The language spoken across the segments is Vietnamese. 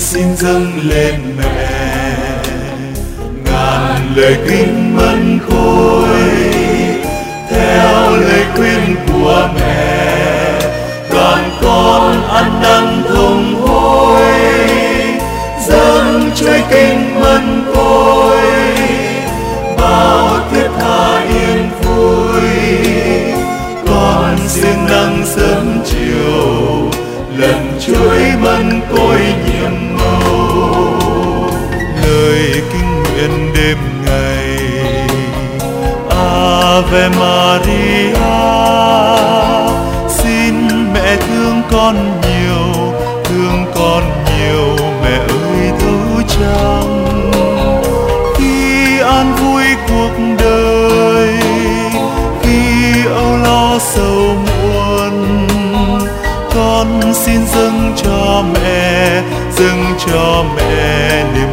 xin dâng lên mẹ. Ngàn lời kính mân khôi, theo lời khuyên của mẹ. Đoàn con ăn năn thông hối, dâng chuỗi kinh mân Ave Maria. Xin mẹ thương con nhiều, thương con nhiều, mẹ ơi thấu trăng khi an vui cuộc đời, khi âu lo sầu muộn, con xin dâng cho mẹ, dâng cho mẹ niềm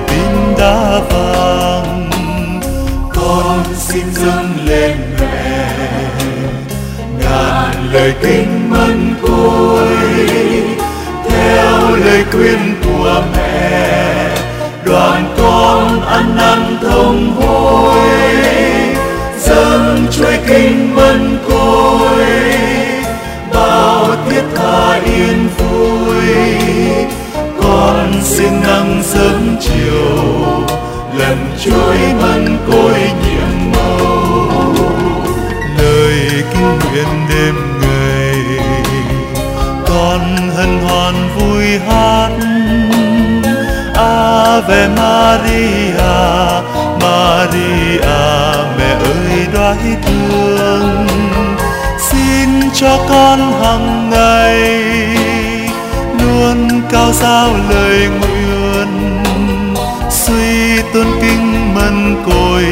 kinh mân côi. Theo lời khuyên của mẹ, đoàn con ăn năn thông hối. Dâng chuỗi kinh mân côi, bao thiết tha yên vui. Con xin nắng sớm chiều, lần chuỗi mân côi nhiệm màu. Lời kinh nguyện đêm Ave Maria. Maria, mẹ ơi, đoái thương. Xin cho con hàng ngày luôn cao giao lời nguyện. Suy tôn kinh mân côi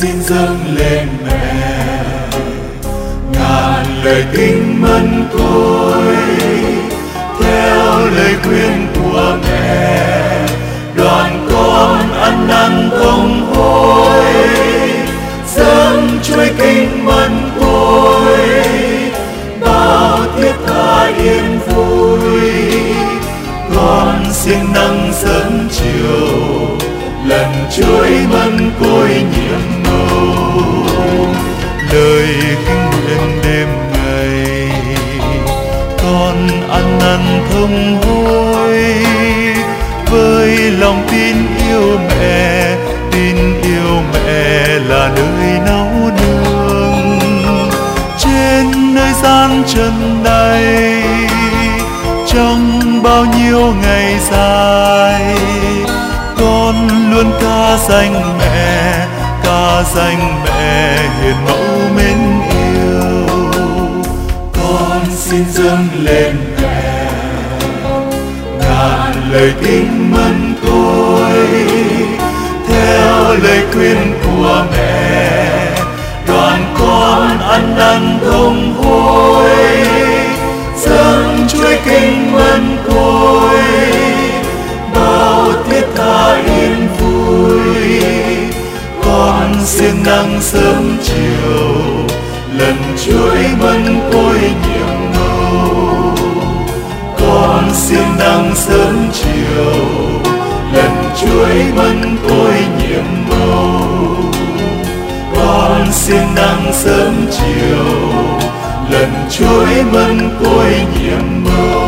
xin dâng lên mẹ. Ngàn lời kinh lòng tin yêu mẹ, tin yêu mẹ là nơi nấu nương trên nơi gian trần này, trong bao nhiêu ngày dài, con luôn ca danh mẹ, ca danh mẹ hiền mẫu mến yêu. Con xin dâng lên mẹ, ngàn lời kính mân côi con xin nắng sớm chiều, lần chuỗi mân côi nhiệm màu. Con xin nắng sớm chiều, lần chuỗi mân côi nhiệm màu. Con xin nắng sớm chiều, lần chuỗi mân côi nhiệm màu.